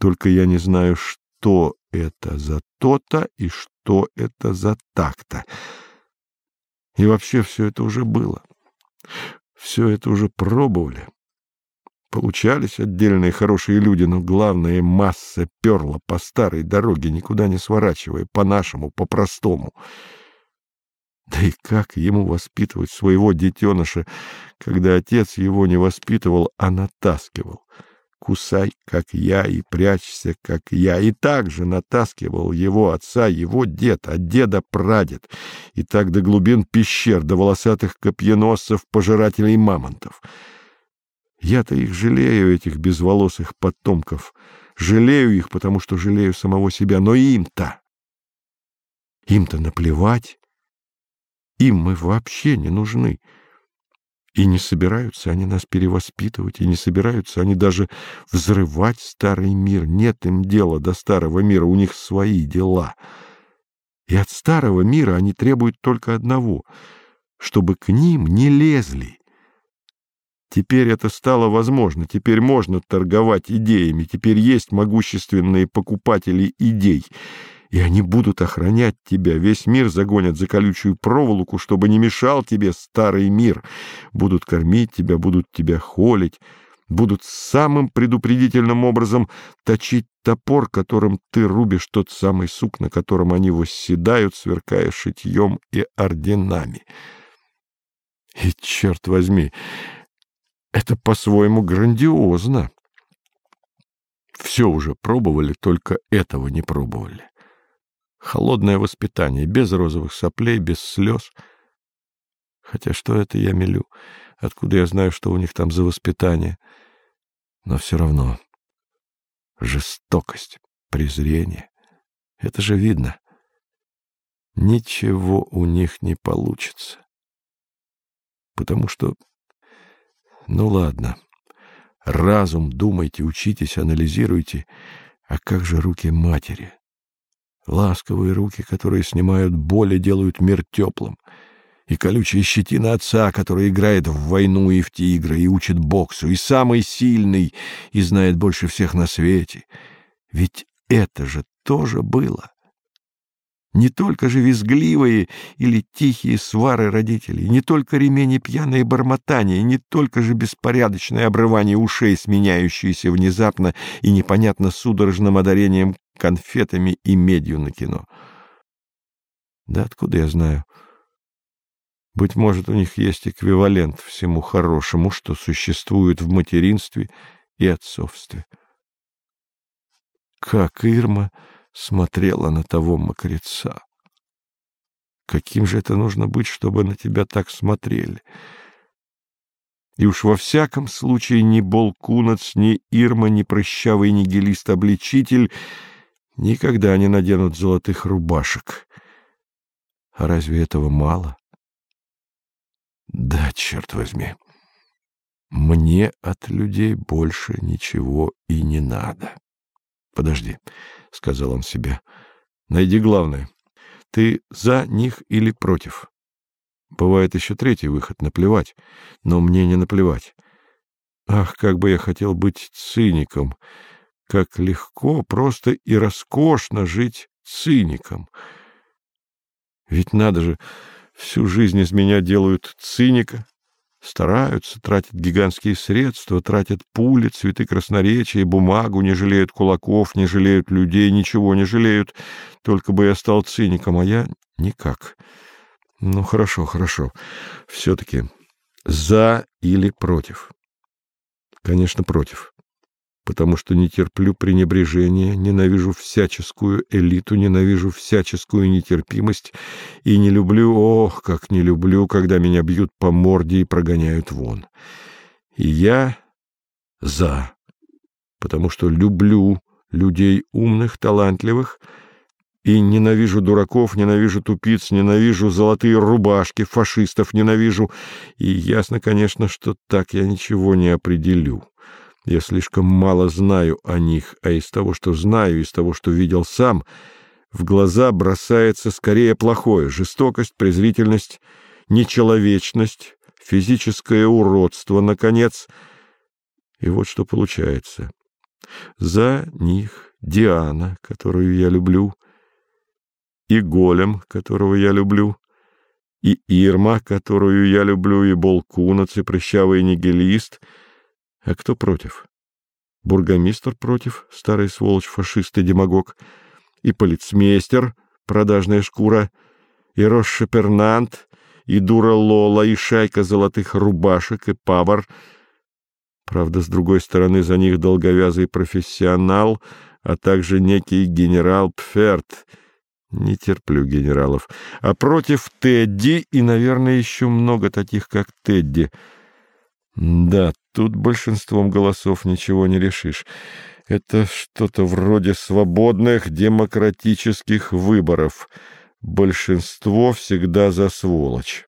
Только я не знаю, что это за то-то и что это за так-то. И вообще все это уже было. Все это уже пробовали. Получались отдельные хорошие люди, но главное — масса перла по старой дороге, никуда не сворачивая, по-нашему, по-простому. Да и как ему воспитывать своего детеныша, когда отец его не воспитывал, а натаскивал? Кусай, как я, и прячься, как я. И также натаскивал его отца, его дед, а деда прадед. И так до глубин пещер, до волосатых копьеносцев, пожирателей мамонтов. Я-то их жалею, этих безволосых потомков. Жалею их, потому что жалею самого себя. Но им-то... Им-то наплевать. Им мы вообще не нужны. И не собираются они нас перевоспитывать, и не собираются они даже взрывать старый мир. Нет им дела до старого мира, у них свои дела. И от старого мира они требуют только одного — чтобы к ним не лезли. Теперь это стало возможно, теперь можно торговать идеями, теперь есть могущественные покупатели идей — и они будут охранять тебя. Весь мир загонят за колючую проволоку, чтобы не мешал тебе старый мир. Будут кормить тебя, будут тебя холить, будут самым предупредительным образом точить топор, которым ты рубишь тот самый сук, на котором они восседают, сверкая шитьем и орденами. И, черт возьми, это по-своему грандиозно. Все уже пробовали, только этого не пробовали. Холодное воспитание, без розовых соплей, без слез. Хотя что это я мелю? Откуда я знаю, что у них там за воспитание? Но все равно жестокость, презрение. Это же видно. Ничего у них не получится. Потому что... Ну ладно. Разум, думайте, учитесь, анализируйте. А как же руки матери? Ласковые руки, которые снимают боль и делают мир теплым, и колючая щетина отца, который играет в войну и в тигры, и учит боксу, и самый сильный, и знает больше всех на свете. Ведь это же тоже было. Не только же визгливые или тихие свары родителей, не только ремень и пьяные бормотания, не только же беспорядочное обрывание ушей, сменяющееся внезапно и непонятно судорожным одарением конфетами и медью на кино. Да откуда я знаю? Быть может, у них есть эквивалент всему хорошему, что существует в материнстве и отцовстве. Как Ирма смотрела на того мокреца! Каким же это нужно быть, чтобы на тебя так смотрели? И уж во всяком случае ни Болкунац, ни Ирма, ни прыщавый нигилист-обличитель — никогда не наденут золотых рубашек. А разве этого мало? Да, черт возьми, мне от людей больше ничего и не надо. Подожди, — сказал он себе, — найди главное. Ты за них или против? Бывает еще третий выход — наплевать, но мне не наплевать. Ах, как бы я хотел быть циником! — как легко, просто и роскошно жить циником. Ведь надо же, всю жизнь из меня делают циника, стараются, тратят гигантские средства, тратят пули, цветы красноречия, бумагу, не жалеют кулаков, не жалеют людей, ничего не жалеют, только бы я стал циником, а я никак. Ну, хорошо, хорошо. Все-таки за или против? Конечно, против потому что не терплю пренебрежения, ненавижу всяческую элиту, ненавижу всяческую нетерпимость и не люблю, ох, как не люблю, когда меня бьют по морде и прогоняют вон. И я за, потому что люблю людей умных, талантливых, и ненавижу дураков, ненавижу тупиц, ненавижу золотые рубашки, фашистов ненавижу, и ясно, конечно, что так я ничего не определю. Я слишком мало знаю о них, а из того, что знаю, из того, что видел сам, в глаза бросается скорее плохое — жестокость, презрительность, нечеловечность, физическое уродство, наконец. И вот что получается. За них Диана, которую я люблю, и Голем, которого я люблю, и Ирма, которую я люблю, и Болкунац, и нигилист. А кто против? Бургомистр против, старый сволочь, фашист и демагог, и полицмейстер, продажная шкура, и Рошшепернант, и дура Лола, и шайка золотых рубашек, и павар. Правда, с другой стороны, за них долговязый профессионал, а также некий генерал Пферт — не терплю генералов. А против Тедди и, наверное, еще много таких, как Тедди. Да, тут большинством голосов ничего не решишь. Это что-то вроде свободных демократических выборов. Большинство всегда за сволочь.